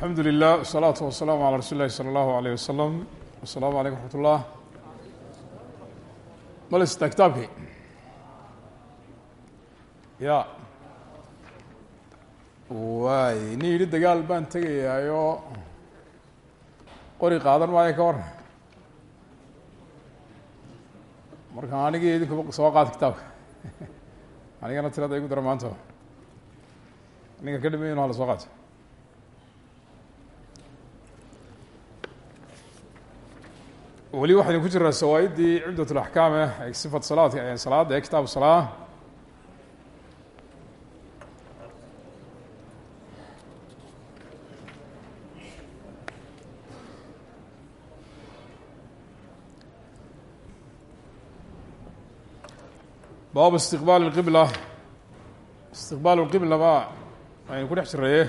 alxamdu lilah wasalaatu wasalaamu calaa rasuuli lahi sala allahu alayh wasalam asalaamu alaykum raxmat ullah malesta kitaabkii ya. Waay nin yidhi dagaal baan tegayaayo qori qaadan maayo ka waran marka anigii idinku soo qaad kitaabka anigana tirada igu dara maanta ninka ka dhimay soo qaato weli waxaynu ku jiraa sawaa'iddii cibdat اlaxkaam eh sifat salaadka salaada ee kitaabu salaa baabu istiqbaal اlqibla istiqbaal اlqibla ba aynu ku dhex jiraye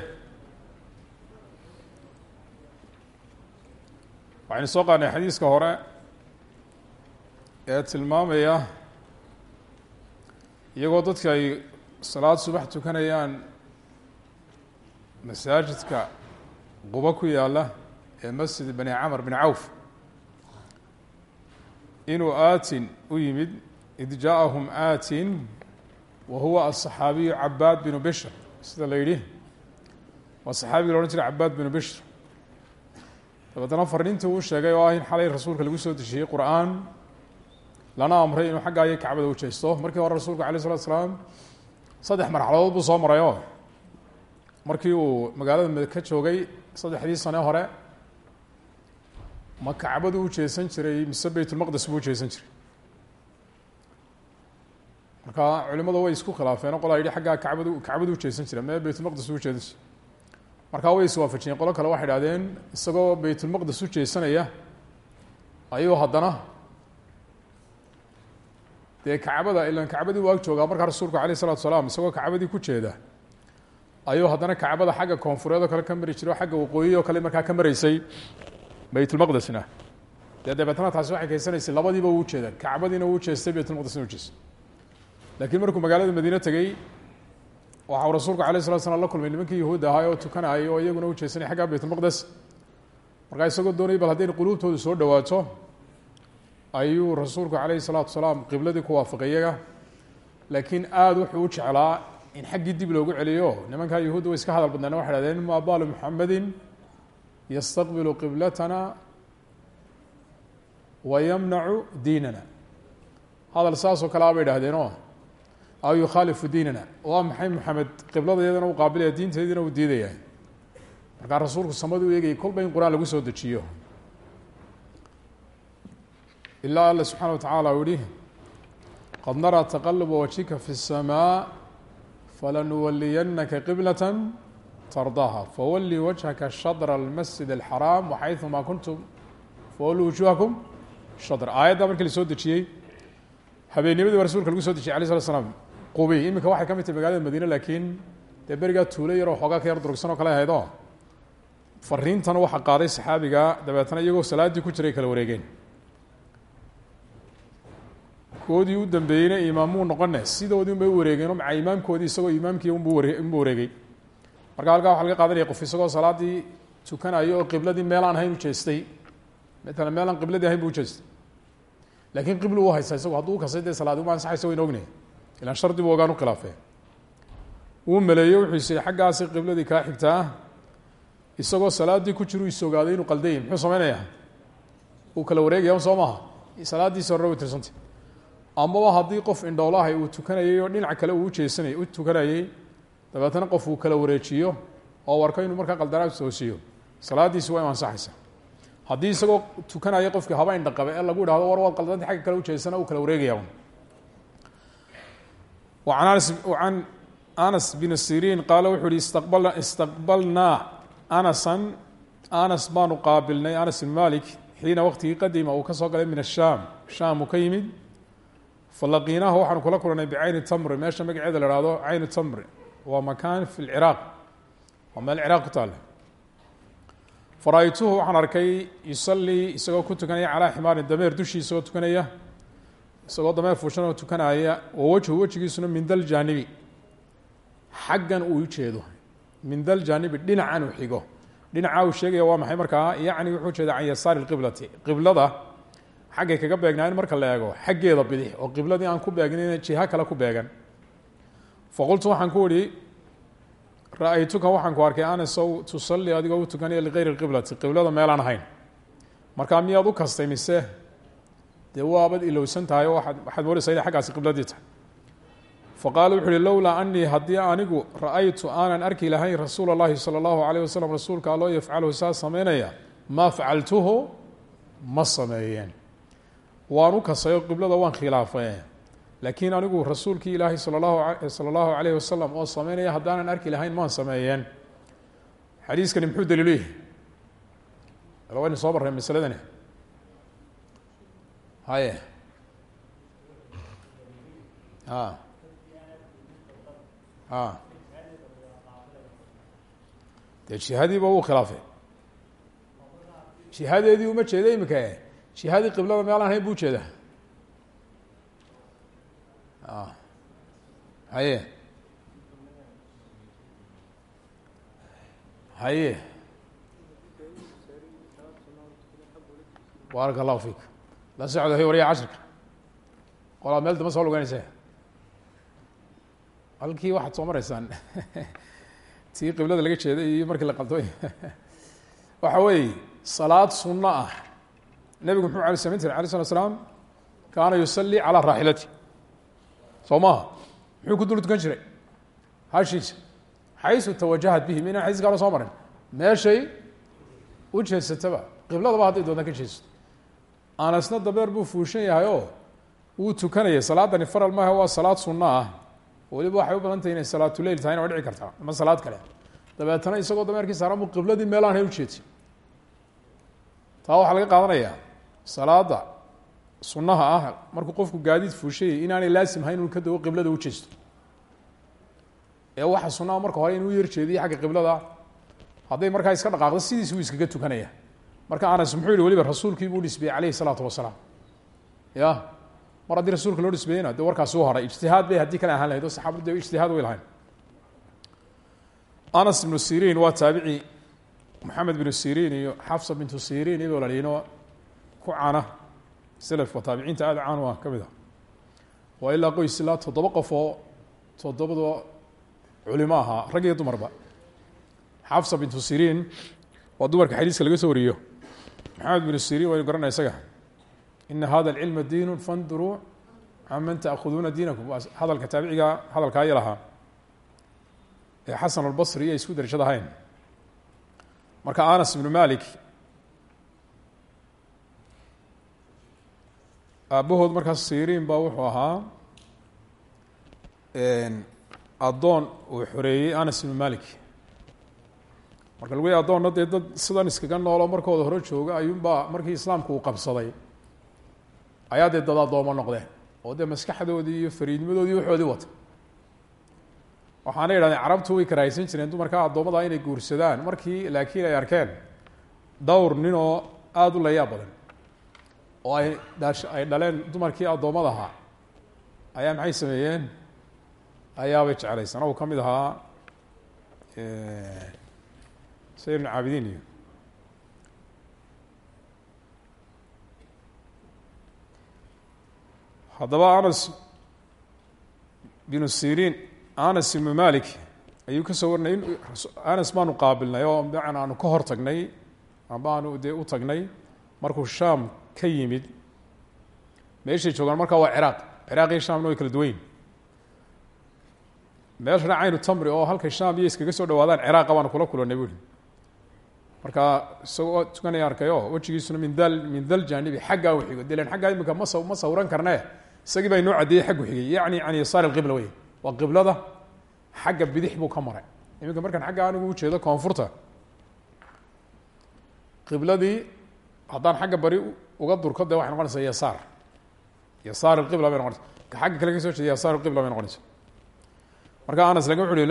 waxaynu soo qaadnay xadiiska hore ee tilmaamaya iyagoo dadka ay salaad subax tukanayaan masaajidka qubo ku yaalla ee masjid bani camar bin cawf inuu aatin u yimid id jaaahum aatin wa huwa aلصaxaabiyu cabaad binu bishr. Sida la yidhi waa saxaabiga la jiray cabaad binu bishr dabeetana fariintii uu sheegay oo ah in xalay rasuulka lagu soo dejiyey qur'aan. Lana amray inuu xagga iyo kacbada u jeesto. Markii hore rasuulku alayh isalatu salaam saddex marxaladood buu soo maray oo markii uu magaalada ka joogay saddexdii sane hore ma kacbadu u jeesan jiray mise beytulmaqdes buu ujeesan jiray. Marka culimadu way isku khilaafeen oo qolaa yidhi xaggaa kacbadu kacbadu ujeesan jira mee beytulmaqdes u ujeesan jira markaa way iswaafajiyeen qolo kale waxay idhahdeen isagoo beytulmaqdes u jeesanaya ayuu haddana dee kacbada ilan kacbadii waag joogaa. Markaa rasuulku alayh isalatu salaam isagoo kacbadii ku jeeda ayuu haddana kacbada xagga koonfureed oo kale ka mari jiray oo xagga waqooyi oo kale markaa ka maraysay beytulmaqdesna dee dabeetana taasi waxay keysanaysay labadiiba uu ujeeda kacbadiina uu jeestay beytulmaqdesna u jeestay. Laakiin markuu magaalada madiine tegey waxa uu rasuulku alayh salatu slam la kulmay nimankii yahuud ahaay oo tukanayay oo iyaguna u jeesanay xagga beytulmaqdes markaa isagoo doonayay bal haddayna quluubtoodu soo dhowaato ayuu rasuulku calayhi salaatu salaam qibladii ku waafaqay laakiin aada wuxuu u jeclaa in xaggii dib loogu celiyo. Nimankaa yahuudda way iska hadal badnaan waxay hahdeen ma baalu muxamedin yastaqbilu qiblatana wa yamnacu diinana. Hadal saasoo kale a bay idhahdeenoo aw yukhaalifu diinana waa maxay moxamed qiblada iyadana u qaabilaya diinteediina uu diidaya markaa rasuulku samadu u eegayay kolba in qur-aan lagu soo dejiyo ilaa alla subxaana watacaala uu yihi qad naraa taqaluba wajhika fi الsamaa falanuwaliyanaka qiblata tardaaha fawali wajhaka shadra اlmasjid اlxaraam waxayثuma kuntum fawaluu wujuhakum shadr aayadda markii la soo dejiyey habeennimadii ba rasulka lagu soo dejiyay alay slat slam qubi iminka waxay ka mid tahay magaalada madiine laakiin dee berigaa tuulo yaroo xoogaa ka yar durugsan oo kale ahayd oo fariintana waxaa qaaday saxaabiga dabeetana iyagoo salaaddii ku jiray kala wareegeen. Koodii u dambeeyeyna imaamuu noqone sidoodii unbay wareegeen maca imaamkoodii isagoo imaamkii unbu ware unbu wareegay. Marka halkaa waxa laga qaadanaya qof isagoo salaaddii tukanayo oo qibladii meelaan ahayn u jeestay. Matalan meelaan qibladii ahayn bu u jeestay. Laakiin qiblu u haysta isagu hadduu ukasay dee salaadi uma ansaxaysa wayna ognay ilaan shardi buu ogaan u khilaafee wuxuu is xaggaasi qibladii kaa xigtaa isagoo salaaddii ku jiru is ogaaday inuu qaldayay muxuu samaynayaa? Kala wareegaya soo maaha. Salaaddiisi horena way tirsantay amaba haddii qof indhoolahay uu tukanayay dhinac kale uu ujeesanay u tukanayay dabeetana qof uu kala wareejiyo oo warko inuu markaa qaldanaa toosiyo salaaddiisi waa ansaxaysa haddii isagoo tukanaya qofkii haba indha qabe ee lagu idhahdo war waad qaldanta xagga kale ujeesana uu kala wareegaya an anas bin siriin qaala wuxuu istaqbal istaqbalnaa anasan. Anas baanu qaabilnay anas bin malik xiina waqtigii qadima uu ka soo galay min ashaam. Shaam uu ka yimid. Falaqiinaahu waxaanu kula kulannay bicayni tamri. Meesha magaceeda la hahdo caynu tamri. Waa makaan fi lciraaq waa meel ciraaq ku taale fara-aytuhu waxaan arkay yusallii isagoo ku tukanaya calaa ximaarin dameer dushii isagoo tukanaya isagoo dameer fuushan oo tukanaya wa wejhu wejigiisuna min dal jaanibi. Xaggan uu ujeedo min dal jaanibi dhinacan uu xigo. Dhinacaa uu sheegaya waa maxay markaa? Yacni wuxuu jeeda can yasaari lqiblati qiblada xaggay kaga beegnaayn marka la eego xaggeeda bidix oo qibladii aan ku beegnin jiha kale ku beegan. Faqultu waxaan ku ihi ra'aytuka waxaan ku arkay anasow tusalli adigoo u tukanaya ligayri lqiblati qiblada meelaan ahayn. Markaa miyaad u kastay mise dee waabad ilowsan tahay oo waaad waxaad moodaysaa inay xaggaasi qibladii tahay faqaala wuxu uhi lowlaa anii haddii anigu ra-aytu aanan arki lahayn rasuula اllahi salى اllahu alayh wasalam rasuulka aloo yafcaluhu saa sameynaya maa facaltuhu ma sameeyeen waan u kasayo qiblada waan khilaafay laakiin anigu rasuulkii ilaahi sal lahu sala allahu alayh wasalam oo sameynaya haddaanan arki lahayn maan sameeyeen xadiiskani muxuu daliilu yahay waynu soo marray masaladani haye a a dee jihadiiba wuu khilaafay. Jihadeedii uma jeeda imika? Jihadii qiblada meel aan hayn buu jeeda. Haye. Haye. Baarak allahu fiik la socdo hay warya cashirka qolaa meel damba soo lugeynaysa halkii waxaad soo maraysaan. Tii qiblada laga jeeday iyo markii la qaldoy waxa weeye salaad sunno ah. Nebigu muxuu ala samayn jiray alay slat kaana yusalli calaa raaxilati soo maha muxuu ku dul tukan jiray? Hashiisa. Xaysu tawajahat bihi minaan xadiis kaala soo marin. Meeshay u jeesataba. Qibladaba hadday doontaan ka jeesato anasna dabeer buu fuushan yahay oo wuu tukanayay. Salaadani faral maaha waa salaad sunno ah. Weliba waxay u badan tahay inay salaatuleyl tahayna waa dhici kartaa ama salaad kale. Dabeetana isagoo dameerkii saaran buu qibladii meelaan hay ujeedsa taa waxaa laga qaadanayaa salaada sunnaha ah markuu qofku gaadiid fuushayay inaanay laasim hayn inu ka dago qiblada u jeesto. Ee waxa sunnaha marka hore inuu yar jeediyo xagga qiblada hadday markaa iska dhaqaaqdo sidiis wuu iskaga tukanaya marka anas muxuu yihi weliba rasuulkii buu dhisbeeyey calayhi salaatu wasalaam. Ya mar haddii rasuulka loo dhisbeeyeyna dee warkaasi u haray. Ijtihaad bay haddii kale ahaan lahayd. Oo saxaabadu dee ijtihaad way lahayn. Anas ibnu siriin waa taabici. Moxamed binu siriin iyo xafsa bintu siriin iyadoo la ku cana selafka taabiciinta aada caan u ah ka mid a. Waa ilaa qoys ilaa toddoba qof oo toddobadoo culimo ahaa rag iyo dumarba. Xafsa dumarka xadiiska laga soo wariyo maxamed binu siriin waynu garanaya isaga. Ina hada alcilma diinu fanduruu can man taakuduuna diinakum. Waa hadalka taabiciga hadalkaa yalahaa ee xasan albasri iyo isku darashad ahayn marka anas ibnu malik aabahood markaas siriin baa wuxuu ahaa addoon uu xoreeyey anas ibnu malik marka lagu yahy addoonna dee dad sidan iskaga nooloo markooda hore jooga ayuunbaa markii islaamku uu qabsaday. Ayaa dee dad addooma noqdeen oo dee maskaxdoodii iyo fariidnimadoodii waxoodii wata waxaana yidhahdeen carabtu way karaahaysan jireen dumarka addoommada inay guursadaan. Markii laakiin ay arkeen dhowr nin oo aada u layaab badan oo ay dhash ay dhaleen dumarkii addoommada ayaa maxay sameeyeen? Ayaabay jeclaysan ou ka mid ahaa ibn caabidiin iyo. Haddaba anas binu siriin anas ibnu malik ayuu ka soo warinay in anas baanu qaabilnay oo macan aanu ka hor tagnay amba aanu dee u tagnay markuu shaam ka yimid. Meeshay joogaan markaa waa ciraaq ciraaq iyo shamna way kala duwanyin meeshana caynu tamri oo halkay sham iyo iskaga soo dhawaadaan ciraaqa baanu kula kulanay buuri marka isagoo tukanaya arkayo wejigiisuna min dal min dal jaanibi xaggaa u xigo. Dilan xaggaa imika ma ma sawran karnee isagii baa inoo caddeeyey xaggu xigay. Yacni can yasaari alqibla wey waa qiblada xagga bidix buu ka maray. Iminka markaan xagga anigu ujeedo koonfurta qibladii haddaan xagga bari uga durko dee waxay noqonaysaa yasaar. Yasaar alqibla bay noqonaysa ka xagga kale ka soo jeeda yasaar alqibla bay noqonaysa marka anas laga wuxu uhi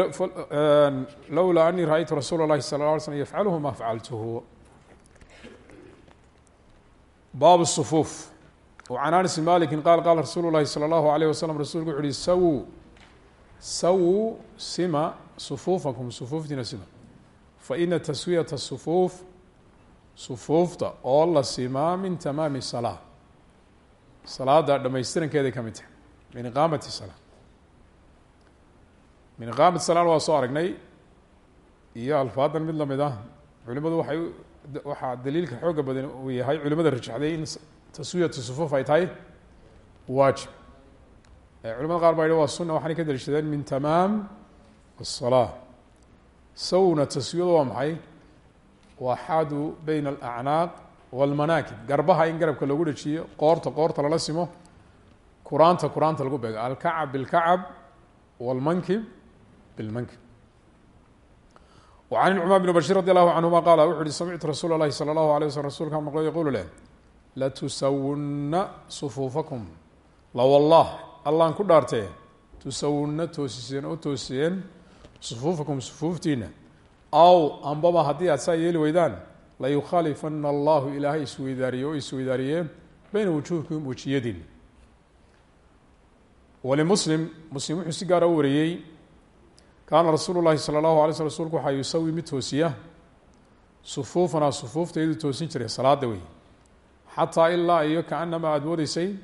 lowlaa anii ra-aytu rasuula اllahi sala la alay slm yafcaluhu ma facaltuhu baabu الصufuuf وcan anas bn maliki qaal qaala rasuulu اlahi salى اllahu alayh wasalam rasulku wuxu uhi sawuu sawuu sima sufuufakum sufuuftiina sima faina taswiyata sufuuf sufuufta oo la simaa min tamaami salaa salaada dhamaystirankeeday ka mid tahay min iqaamati salaa min qaami salaan waa soo aragnay. Iyo alfaadan mid la mid ah. Culimadu waxay waxaa daliilka xooga badan uu yahay culimada rajaxday in taswiyatu sufuf ay tahay waajib. Culimada qaar baa yihi waa ka daliishadeen min tamaam aلsalaa sawna taswiyadu waa maxay? Waa xaadu bayna alacnaaq walmanaakib. Garbaha in garabka lagu dhajiyo qoorta qoorta lala simo kuraanta kuraanta lagu beego. Alkacab bilkacab walmankib bilmankib وعن النعمان بن بشير رضي الله عنهma qال wuxu uhi samictu rasuul الlahi slى الlaه عليه وsلم rsulka maqlo yqulu leh latusawuna صفuufakum lawallah allaan ku dhaartee tusawuna toosiseen oo toosiyeen صفuufakum صفuuftiina aw ambaba haddii aad saa yeeli weydaan layukhaalifana allahu ilaahay isweydaariye oo isweydaariyee beyna wujuhikum wejiyadiin walimuslim muslim wuxuu si gaara u wariyey kaana rasuulu llahi salى اllahu alay sl rsulku waxaa yusawi mid toosiya sufuufanaa sufuuftaydu toosin jiray salaada wey xataa ilaa iyo kaanamaa aada moodeysay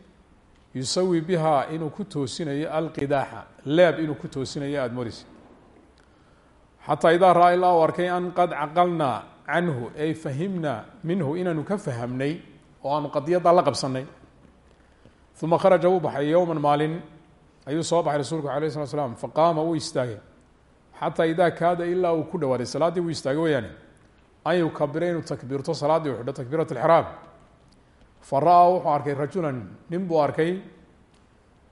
yusawi bihaa inuu ku toosinayo alqidaaxa leeb inuu ku toosinayo aada moodeysay xataa idaa ra'a ilaa u arkay an qad caqalnaa canhu ay fahimnaa minhu inaanu ka fahamnay oo aanu qadiyaddaa la qabsanay uma kharaja wuu baxay yowman maalin ayuu soo baxay rasuulku alayh slat slam faqaama wuu istaagay xataa idaa kaada ilaa uu ku dhawaaday salaaddii wuu istaagay wayaane an yukabira inuu takbiirto salaaddii u xidho takbiirat alxraam fa ra'a wuxuu arkay rajulan nin arkay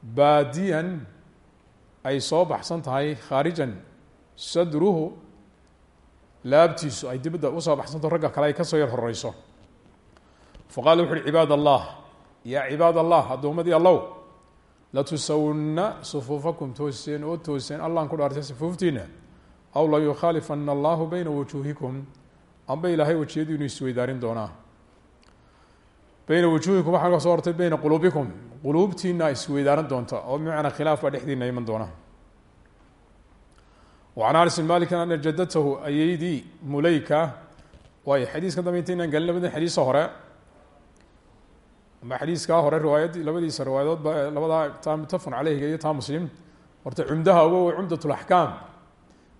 baadiyan ay soo baxsan tahay khaarijan sadruhu laabtiisu ay dibadda u soo baxsanto ragga kale ay ka soo yar horeyso faqala wuxu uhi cibaad allah. Yaa cibaad allah addoommadii allow latusawna sufuufakum tooseen oo tooseen allan ku dhaartay sufuuftiina aw la layukhaalifana allahu bayna wujuuhikum. Amba ilaahay wejiyadu inuu isweydaarin doonaa. Bayna wujuuhikum waxaa ka soo hortay beyna quluubikum. Quluubtiina isweydaarin doonta oo bimacnaa khilaaf baa dhexdiina iman doona wacan anasin malikin ana jadatahu ayeydii muleyka waay xadiiskan dambe intaynaan galin labadan xadiisa hore ama xadiiskaa hore riwaayad labadiisa riwaayadoodba labadaa taa mutafan caleyhiga iyo taa muslim horta cumdaha uga way cumdat laxkaam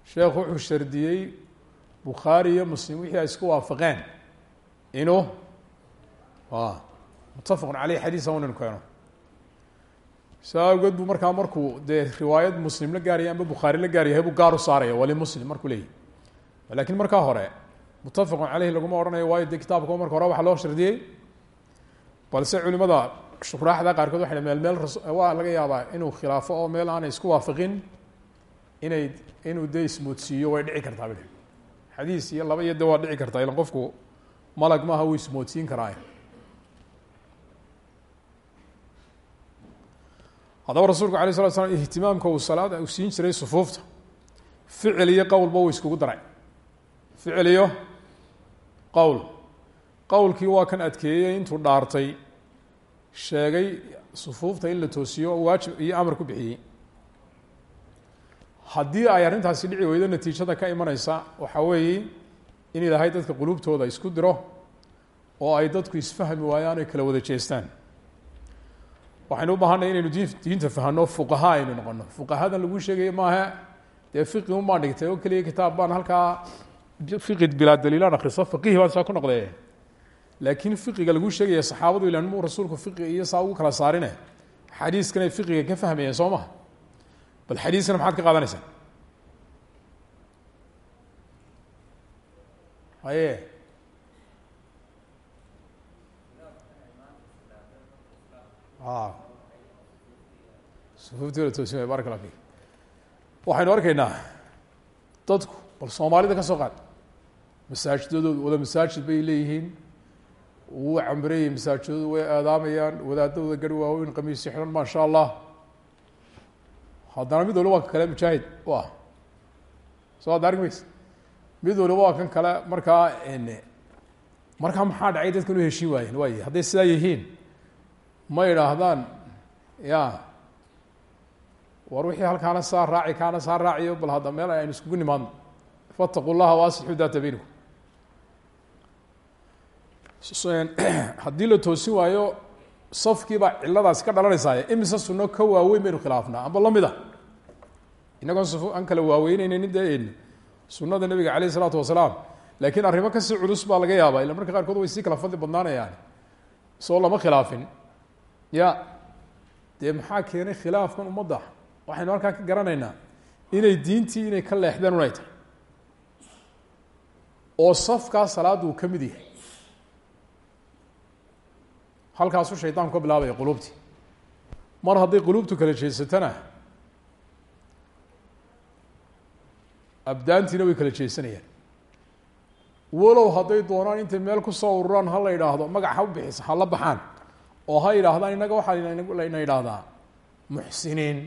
sheekhu wuxuu shardiyey bukhaari iyo muslim wixii ay isku waafaqeen. Inuu mutafaqu caleyh xadiisa un inu keeno saa markaa markuu dee riwaayad muslim la gaaraya amba bukhaari la gaaryahay buu gaar u saaraya walimuslim markuu leeyahy lakiin markaa hore mutafaqun caleyh laguma odhanayo waayo dee kitaabka marka hore waxa loo shardiyey balse culimada shuraaxda qaarkood waxay meel meel waa laga yaabaa inuu khilaafo oo meel aanay isku waafaqin inay inuu dee ismoodsiiyo way dhici kartaa ba xadiis iyo laba iyo de waa dhici kartaa ilan qofku malag maaha wuu ismoodsiin karaa haddaba rasuulku alay slat slam ihtimaamka uu salaada uu siin jiray sufuufta ficil iyo qowlba uu iskugu daray. Ficil iyo qowl qowlkii waa kan adkeeyey intuu dhaartay sheegay sufuufta in la toosiyo waajib iyo amar ku bixiyey. Haddii ay arrintaasi dhici weydo natiijada ka imaneysa waxaa weeye in ilaahay dadka quluubtooda isku diro oo ay dadku isfahmi waayaan ay kala wada jeestaan. Waxaynu u baahanay inaynu diin diinta fahano fuqaha aynu noqono fuqahadan lagu sheegaya maaha dee fiqi un baan dhigtay oo keliya kitaab baan halkaa fiqi bilaa daliilaan akriso faqihi baan saa ku noqdee laakiin fiqiga lagu sheegaya saxaabadu ilan muu rasuulku fiqi iyo saa ugu kala saarine xadiiskanay fiqiga ka fahmayeen soo maha bal xadiiskana maxaad ka qaadanaysaa? Haye sufuuftii la toosimaya barak allah fik waxaynu arkaynaa dadku bal soomaalida ka soo qaad. Masaajidadoodu wada masaajid bay leeyihiin wuu cambareeyey masaajidoodu way aadaamayaan wadaadadooda gari waaweyn qamiisyo xidhan maa sha allah haddana mid waliba waa kale mujaahid u ah soo adda arki maysa mid waliba waa kan kale markaa markaa maxaa dhacay dadkan u heshiin waayeen waay hadday sidaa yihiin ma idhaahdaan ya war wixii halkaana saa raaci kaana saa raaciyo bal hadda meel aynu iskugu nimaadno. Faataquu llaha waaslixuu daata beynikum haddii la toosin waayo safkiibaa ciladaasi ka dhalanaysaay imise suno ka waaweyn baynu khilaafnaa amba la mid a inagoon s aan kala waaweyneynin dee sunada nabiga caleyh isalaatu wasalaam laakiin arrimo ka sii culus baa laga yaabaa ila marka qaarkood way sii kala fadli badnaanayaan soo lama khilaafin. Ya dee maxaa keenay khilaafkan ummadda? Waxaynu halkaa ka garanaynaa inay diintii inay ka leexdeen unay tahay. Oo safkaa salaaddu uu ka mid yahay halkaasuu shaydaanku ka bilaabaya quluubtii mar hadday quluubtu kala jeesatana abdaantiina way kala jeesanayaan. Walow hadday doonaan intay meel ku soo ururaan ha la yidhaahdo magac ha u bixisa ha la baxaan oo ha yidhaahdaan innaga waxaa layna yidhaahdaa muxsiniin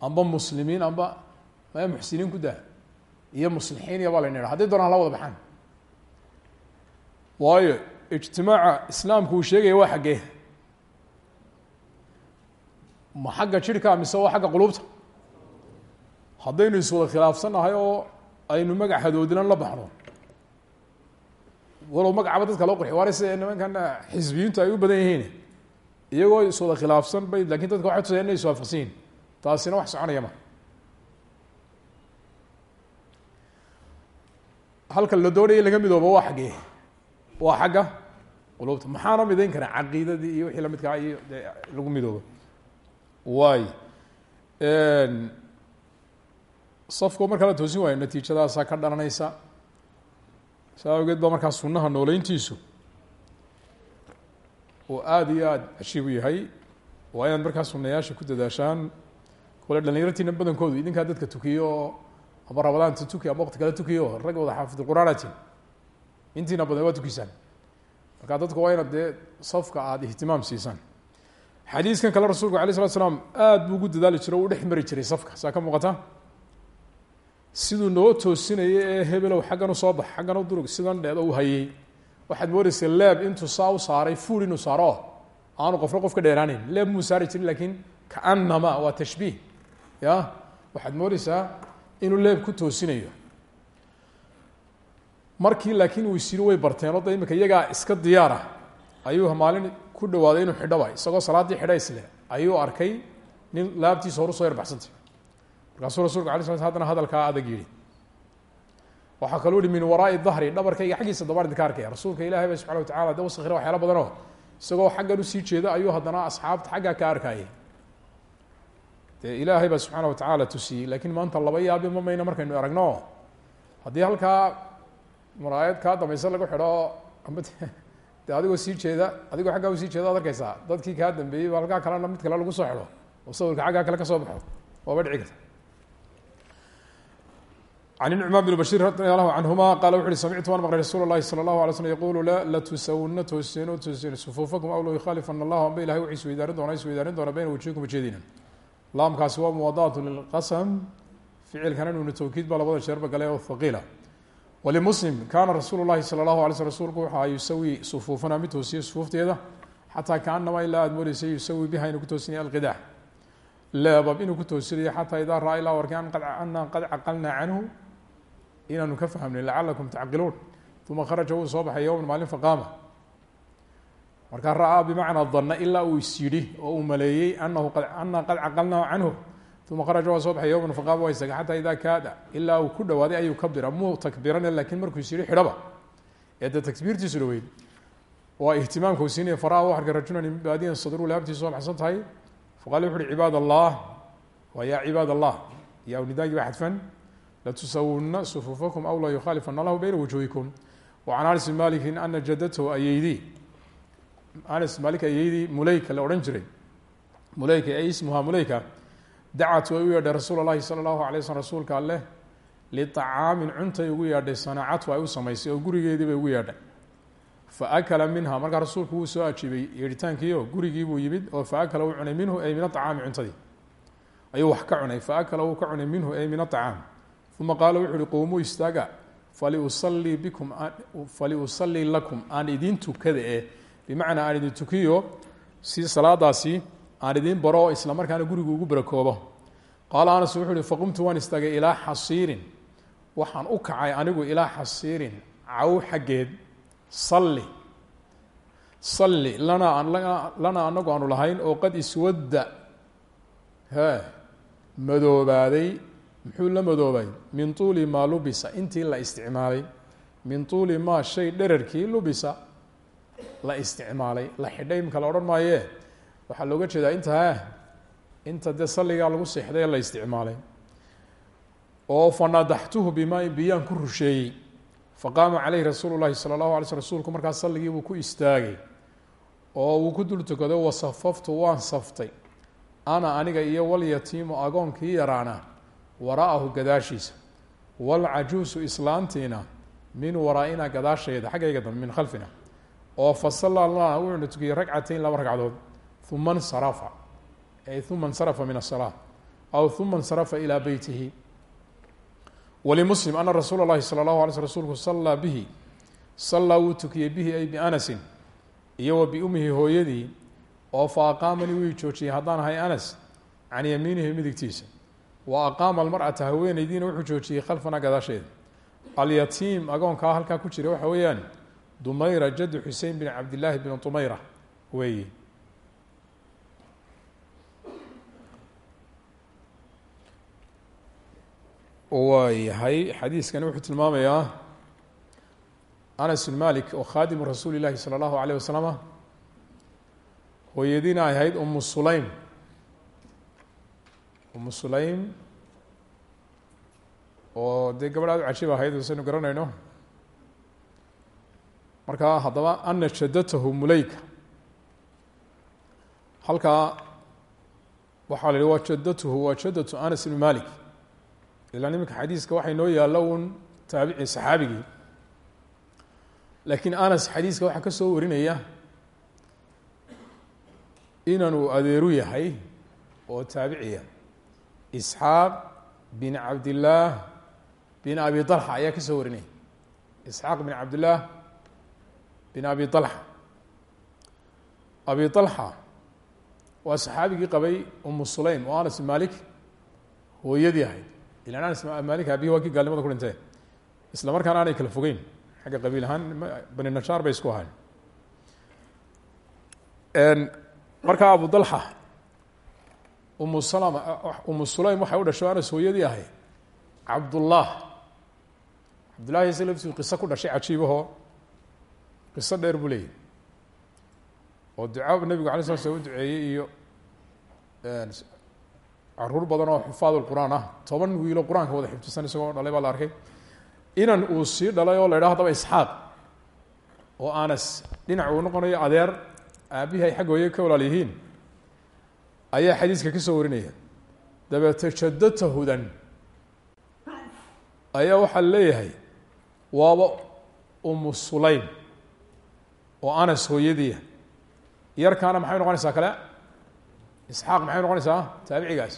amba muslimiin amba ma muxsiniin ku daa iyo muslixiin iyo baa layna yidhahda hadday doonaan hala wada baxaan. Waayo ijtimaaca islaamku uu sheegaya waa xaggee. Ma xagga jirhka mise waa xagga quluubta? Haddaynu iswada khilaafsannahay oo aynu magac hadoodinan la baxno. Walow magacaba dadka loo qurxiy waare sida nimankan xisbiyiintu ay u badan yihiin. Iyagoo iswada khilaafsan bay laakiin dadka waxay tusaya inay iswaafaqsan yihiin taasina wax soconaya ma. Halka la doonaya laga midoobo waa xaggee waa xagga qulubta. Maxaana midayn karaa? Caqiidadii iyo wixii lamidkaa iyo de lagu midoobo. Waay. Safko markaa la toosin waayo natiijadaasaa ka dhalanaysa. Saa awgeed baa markaa sunaha nooleyntiisu oo aada iyo aada cashiib yahay. Waa inaad markaa sunayaasha ku dadaashaan. Kole dhalinyartiina badankoodu idinkaa dadka tukiyo oo aba rabadaanta tuki aba waqti kala tukiyo rag wada xaafidulqur'aanatin intiina badan waa tukisaan marka dadku waa inaad dee safka aada ihtimaam siisaan xadiiskan kale rasuulku alay slat slaam aada buu ugu dadaali jiro u dhex mari jiray safka. Saa ka muuqata? Siduu noo toosinaya ee hebelow xaggan u soo bax xaggan durug sidan dheed u hayey waxaad moodeysa leeb intuu saa u saaray fuul inuu saaro. Aanu qofna qof ka leeb muu saari jirin lakiin kaanama waa tashbiih. Ya waxaad moodeysaa inuu leeb ku toosinayo markii laakiin uu isyiri way barteen oo da imika iyagaa iska diyaara. Ayuu maalin ku dhawaaday inuu xidhoba isagoo salaaddii xidha isle ayuu arkay nin laabtiisa horu soo yarbaxsantay markaasuu rasulka ala sla hadana hadalkaa adag yihi waxaa kaluu yihi min waraai dahri dhabarkayga xaggiisa dabaan idinka arkaya rasuulka ilahay ba subxana watacala de waskira waxyaala badanoo isagoo xaggan u sii jeeda ayuu haddana asxaabta xaggaa ka arkayay. Ilaahay baa subxaana watacaala tusiyey lakiin maanta laba yaabi ma mayna markaynu aragno. Haddii halkaa muraayad kaa dambaysa lagu xidho amba de adigoo sii jeeda adigoo xaggaa usii jeeda ad arkaysaa dadkii kaa dambeeyey ba halkaa kalena mid kale lagu soo xidho oo sawirka xaggaa kale ka soo baxo waaba dhici karta can nucmaan bn bashir radi allahu canhuma qala wuxu uhi samictu waan maqlay rasuul اlahi salى اllahu alay slm yaqulu latusawuna toosino toosino sufuufakum aw low yukhaalifana allahu amba ilahay wuxu isweydaarin doona isweydaarin doona bayna wajihikum wajeedina laamkaasi waa muwadaatu lilqasm ficilkana nunu tawkiid baa labada jeerba gale oo haqiila walimuslim kaana rasuulu llahi salى اllahu alay sl rsulku waxaa yusawi sufuufana mid toosiye sufuufteeda xataa kaanama ilaa aad moodeysay yusawi biha inuu ku toosinaya alqidax leebab inuu ku toosinayo xataa idaa ra'a ilaa warkay anaa qad caqalna canhu inaanu ka fahmnay lacalakum tacqiluun uma kharaja wuu soo baxay yowman maalin faqaama markaa ra'aa bimacnaa danna ilaa uu is yidhi oo uu maleeyey anahu qad caqalnaa canhu uma kharaja waa soo baxay yowman faqaama waa isaga xataa idaa kaada ilaa uu ku dhawaaday ayuu kabira muu takbirane lakiin markuu is yidhi xidhaba ee dee takbiirtiisu dhaweyd waa ihtimaamka uu siinaya faraa u arkay rajulan min baadiyan sadru laabtiisu soo baxsan tahay faqala wuxu uhi cibaad allah waa yaa cibaad allah yaa nidaagii ba xadfan latusawuna sufuufakum aw la yukhaalifana allahu bayna wujuhikum wacan anas bn malikin ana jadatahu ayeydii anas malik ayeydii muleyka la odhan jiray muleyka ay ismuha muleyka dacat way u yeedhay rasuul اlahi salى اllahu alay slm rasuulka alleh liطacaamin cuntay ugu yeedhay sanaacatu ay u samaysay oo gurigeedii bay ugu yeedhay faakala minha markaa rasuulku wuu soo ajiibay yeedhitaankiio gurigiibuu yimid oo faakala uu cunay minhu ay min aطacaami cuntadii ayuu wax ka cunay faakala wuu ka cunay minhu ay min aطacaam uma qaala wuxu uhi qowmuu istaaga faliusalii bikum faliusalii lakum aan idin tukada eh bimacnaa aan idin tukiyo si salaadaasi aan idin baro isla markaana gurigu ugu barakoobo qaala anas wuxuu uhi faqumtu waan istaagay ilaa xasiirin. Waxaan u kacay anigu ilaa xasiirin caw xaggeed salli. Salli lanaa lanaa anagu aanu lahayn oo qad iswadda. He madoobaaday muxuu la madoobay min tuuli maa lubisa. Intii la isticmaalay min tuuli maa shay dherarkii lubisa. La isticmaalay la xidhay imka la odhan maayee waxaa looga jeedaa inta inta dee salligaa lagu seexday ee la isticmaalay. Oo fanadaxtuhu bimaa biyaan ku rusheeyey. Faqaama caleyhi rasuulu llahi sala allahu alay sl rsulku markaas salligii buu ku istaagay. Oo uu ku dul tukado wasafaftu waan saftay. Ana aniga iyo walyatiimu agoonkii yaraana waraa'ahu gadaashiisa. Waalcajuusu islaantiina min waraa'ina gadaasheeda xaggayga dambe min khalfina. Oo fasalla lana wuxuuna tukiyey ragcatayn laba ragcadood uma nsarafa ay uma insarafa min asalaa aw uma insarafa ilaa beytihi walimuslim ana rasuula اllahi salى اllahu alay sl rsulku sallaa bihi sallaa wuu tukiyey bihi ay bianasin iyo wa biumihi hooyadii oo fa aqaamanii wii joojiyey haddaan ahay anas can yamiinihi midigtiisa wa aqaama almar'ata haweeneydiina wuxuu joojiyey khalfana gadaasheeda alyatiim agoonkaa halkaa ku jira waxa weeyaan dumayra jadu xusein bin cabdillaahi bin dumayra weeye waayahay xadiiskani wuxuu tilmaamayaa anas bin malik oo khaadimu rasuuli llahi salى اllahu alayh wasalama hooyadiina ay ahayd umu sulaym. Umu sulaym oo dee gabadh aad u cajiib ahayd saynu garanayno. Marka haddaba ana jadatahu muleyka halkaa waxaa la yihi waa jadatuhu waa jadatu anas bn malik ilaa niminka xadiiska waxay noo yaalo un taabici saxaabigii. Laakiin anas xadiiska waxaa ka soo warinaya inanuu adeeru yahay oo taabiciya isxaaq bin cabdillaah bin abi dalxa ayaa ka soo warinaya. Isxaaq bin cabdillaah bin abi dalxa abi dalxa waa saxaabigii qabay umu sulaym oo anas malik hooyadii ahayd ilan anas malik abihi waa kii gaalnimada ku dhintee isla markaana aanay kala fogeyn xagga qabiil ahaan bani nashaar bay isku ahayn markaa abu dalxa umu salama umu sulaym waxay u dhasho anas hooyadii ahay cabdullah cabdullahi isa laftiisu qiso ku dhashay cajiibahoo qiso dheer buu oo ducaa nabigu alay sla duceeyey iyo carruur badan oo xufaad lqur'aan ah. Toban wiilo qur'aanka wada xifdisan isagoo dhalay baa la arkay. Inan uu sii dhalay oo la idhaho hadaba isxaaq oo anas dhinac uu noqonayo adeer aabihii ay xagg hooye ka walaal yihiin ayaa xadiiska ka soo warinaya. Dabeete jadatahudan ayaa waxaa leeyahay waaba umu sulaym oo anas hooyadiia yarkaana maxay noqonaysaa kale isxaaq maxay noqonaysaa? Taabicigaas.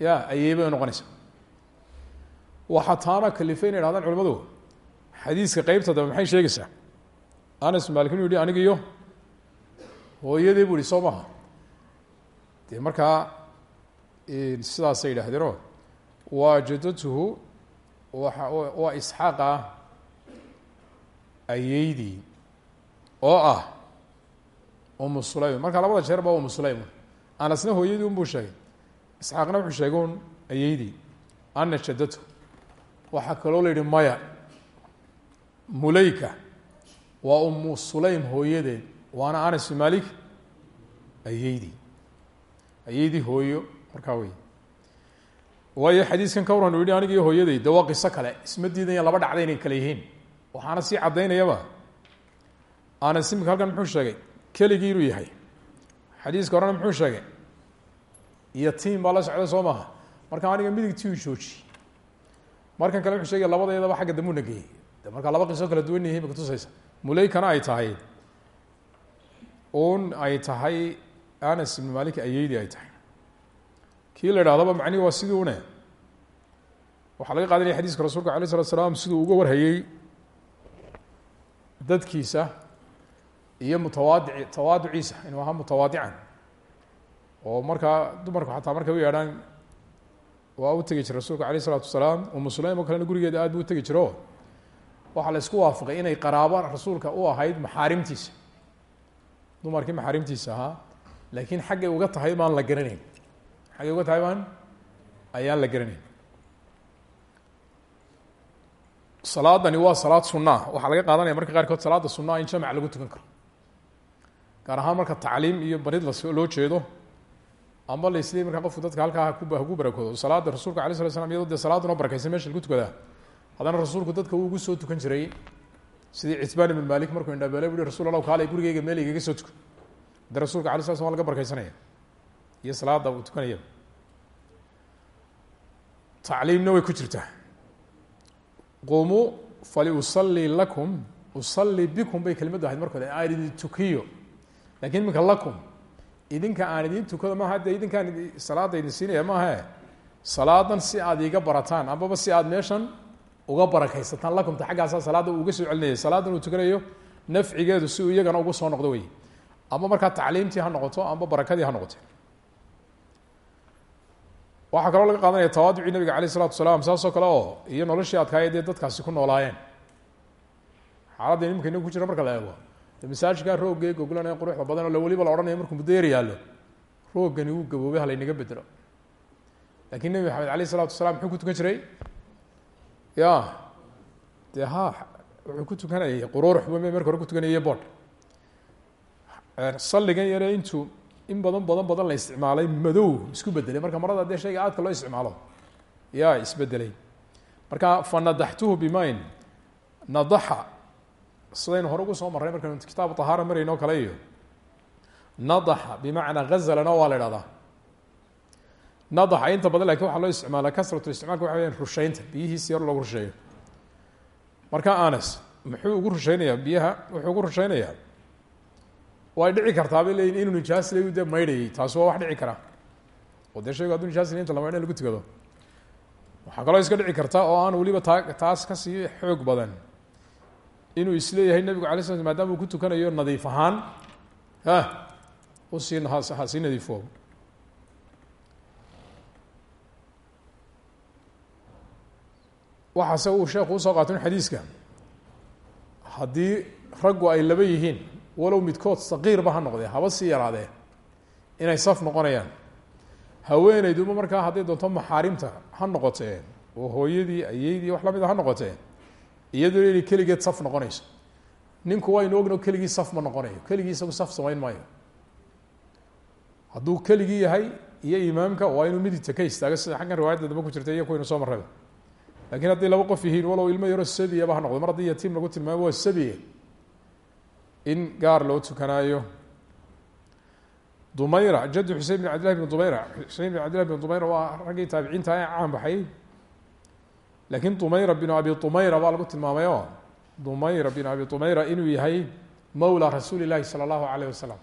Ya ayeybay noqonaysaa. Waxaa taana kalifay inay hahdaan culimadu xadiiska qeybta dambe maxay sheegaysaa? Anas maalik inu yihi aniga iyo hooyadii bu ihi soo maha dee markaa sidaasay yidhaahdeenoo waa jadatuhu waa isxaaqa ayeydii oo ah umu sulaym. Marka labada jeer ba umu anasna hooyadii un buu sheegay isxaaqna wuxuu sheegay un ayeydii ana jadatu waxaa kaloo la yihi maya muleyka waa umu sulaym hooyadeed waana anas malik ayeydii ayeydii hooyo markaa wey waayo xadiiskan ka waran u yihi aniga iyo hooyaday de waa qiso kale isma diidaya laba dhacda inay kale yihiin waxaana sii caddaynayaba anas halkan muxuu sheegay keligii yahay xadiiska horena muxuu sheegay iyo tiim baa la socda soo maaha. Marka aniga midigtii u jooji. Markan kale wuxuu sheegay labadeedaba xagga dambuuna geeyey de markaa laba qiso kala duwan yihiin bay kutusaysa muleykana ay tahay. Un ay tahay anas ibnu malik ayeydii ay tahay. Kii la idhahdaba macnihi waa sidii une waxaa laga qaadanaya xadiiska rasuulka alay slat slaam siduu uga warhayey dadkiisa iyo mutawaadici tawaaduciisa. Inuu ahaa mutawaadican oo markaa dumarku xataa markay u yeedhaan waa u tegi jiray rasuulka alayh isalaatu wasalaam umu sulaym oo kalena gurigeeda aad buu utegi jiro. Waxaa la isku waafaqay inay qaraabo rasuulka u ahayd maxaarimtiisa. Dumarkii maxaarimtiisa ahaa laakiin xaggay uga tahay baan la garanayn. Xaggay uga tahay baan ayaan la garanayn. Salaadani waa salaad sunaa waxaa laga qaadanaya marka qaarkood salaada sunaa in jamac lagu tukan karo. Gaar ahaan marka tacliim iyo barid las loo jeedo amba laisli markaa qofku dadka halkaa haku barakoodo salaada rasuulka alay slat slam iyadoo dee salaaduna barakaysan meesha lagu tukadaa haddana rasuulku dadka ugu soo tukan jiray sidii citbaan ibn malik markuu indhabeele bu rasul kaale gurigeyga meel igaga soo tuko. De slam waa laga barakaysanaya iyo salaada uu tukanaya. Tacliimna way ku jirtaa. Qumuu faliusalii lakum usalii bikum bay kelimadu ahayd markood aan idin tukiyo. Lakin iminka idinka aan idin tukado maaha dee idinkaan salaada idin siinaya maahae salaadan si aad iiga barataan ambaba si aad meeshan uga barakaysataan lakumta xaggaasaa salaada uga soo celinaya salaadan uu tukanayo nafcigeedu si uu iyagana ugu soo noqdo wey amba markaa tacliimtii ha noqoto amba barakadii ha noqoto waxaa kaloo laga qaadanaya tawaaducii nabiga alayh isalatu wasalaam saasoo kale oo iyo noloshii adkaaya dee dadkaasi ku noolaayeen. Xaaladda inagu ku jira marka la eego masaajidkaa roogee goglanee quruxda badan oo weliba la odhanayo markuu muddo yar yaallo roogani wuu gaboobay halaynaga bedelo. Lakin nebi maxamed alayh isalatu wasalaam muxuu ku jiray ya dee ha wuxuu ku tukanayay quruurux w marka hore ku tukanayay bod salligan yare intuu in badan badan badan la isticmaalay madow isku bedelay marka marada dee aadka loo isticmaalo yaa isbedelay marka fa nadaxtuhu bimayn sidaynu hore ugu soo marray markaynu kitaabu tahaara marayno kale iyo nadaxa bimacnaa gazalana waa la idhahdaa nadaxa inta badan laakiin waxaa loo isticmaala kasratu isticmalka waxa weya rusheynta biyihiisi yar loogu rusheeyo. Marka anas muxuu ugu rusheynayaa biyaha wuxuu ugu rusheynayaa way dhici kartaa bay leeyiin inuu nijaas le de maydhayay taasi waa wax dhici kara. Oo dee shaygu hadduu nijaas le inta la maydha lagu tukado waxaa kaloo iska dhici karta oo aan weliba taa taas ka sii xoog badan inuu is leeyahay nebigu alay sla sl maadaama uu ku tukanayo nadiif ahaan ha u sii ha sii nadiifo. Waxaase uu sheekhu u soo qaato in xadiiska haddii raggu ay laba yihiin walow midkood saqiirba ha noqdee haba sii yaraadee inay saf noqonayaan. Haweeneyduba markaa hadday doonto maxaarimta ha noqotee oo hooyadii ayeydii wax lamida ha noqotee iyaduna inay keligeed saf noqonayso ninku waynu ogno keligii saf ma noqonayo. Keligii isagu saf samayn maayo. Hadduu keligii yahay iyo imaamka waa inuu midigta ka istaago sida xaggan riwaayadda dambe ku jirta iyo kuwaynu soo marrayba lakiin hadday laba qof yihiin walow ilmo yaroo sabiyaba ha noqdo. Mar haddii yatiim lagu tilmaamo waa sabiye in gaar loo tukanaayo. Dumayra jadu xusein bin cabdillahi bn dumayra. Xusein bin cabdillahi bn dumayra waa raggii taabiciinta ee caan baxay laakiin dumayra binu abi dumayra baa lagu tilmaamay oo dumayra bin abi dumayra inuu yahay mawla rasuuli llahi sala allahu alayh wasalam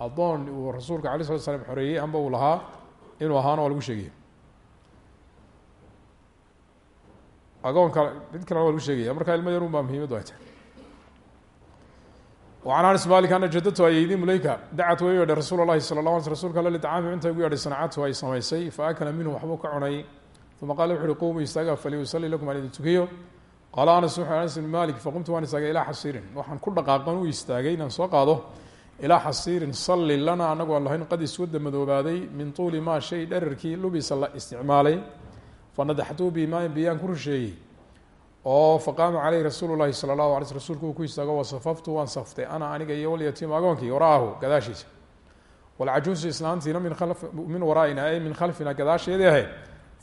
addoon uu rasuulka alay slat slam xoreeyey amba uu lahaa inuu ahaana waa lagu sheegaya agoonka mid kalena waa lagu sheegaya marka ilmo yarun baa muhiimaddu ay tahay وعن أنس مالك أن جدته أيدي مليكة دعت way yeedhay رasuul الlahi صلى الله علي sل رsulka alle لطcaami cunta ugu yeedhay صنacathu ay samaysay faأkla minhu waxbuu ka cunay ثuma qala wuxu uhi qumuu istaaga faliusalli lakum aan idin tukiyo. Qaala anas wuxu anas bn malik faqumtu waan istaagay ilaa xasiirin. Waxaan ku dhaqaaqan u istaagay inaan soo qaado. Ilaa xasiirin salli lana anagu aan lahayn qad iswada madoobaaday min tuuli maa shay dherarkii lubisa la isticmaalay. Fanadaxtuu bimaan biyaan ku rusheeyey. Oo faqaama caleyhi rasuulu llahi sala allahu alay sl rsulku uu ku istaago wasafaftu waan saftay. Ana aniga iyo walyatiim agoonkii waraahu gadaashiisa. Walcajuusu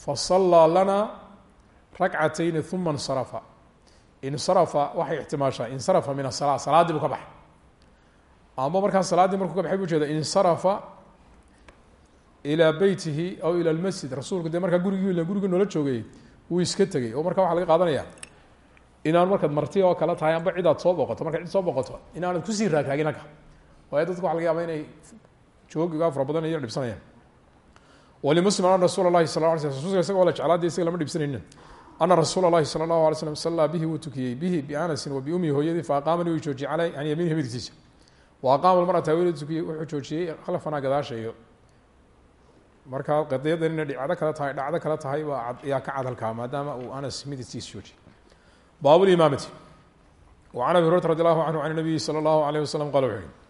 fasallaa lana rakcatayni uma insarafa. Insarafa waxay ixtimaashaa insarafa min asala salaaddii buu ka baxay. Amba markaa salaaddii markuu ka baxay bu jeeda insarafa ilaa beytihi aw ila lmasjid rasuulku dee markaa gurigii gurigii noola joogay wuu iska tegey oo marka waxaa laga qaadanaya inaan markaad marti oo kale tahay amba cidaad soo boqoto markaad cid soo boqoto inaanad ku sii raakaagin halka waayo dadka waxa laga yaaba inay joogiga fara badan iyo dhibsanayaan wlimuslim an rasuul lahi sal lay slm isagoo la jeclaada isaga lama dhibsanaynin ana rasuula lahi sala allahu alay slm sallaa bihi wuu tukiyey bihi bianasin wa biumii hooyadii faaqaamani uu joojiyey calay an yamiini midigtiisa wa aqaama marata haweenedu tukiyey wuxuu joojiyey khlafanaa gadaashayo markaa qadiyadan inay dhacdo kale tahay dhacdo kale tahay baa yaa ka cad halkaa uu anas midigtiisa joojiyey. Baabulimaamati wa can abi hurarata radi allahu canhu can nabiyi sala allahu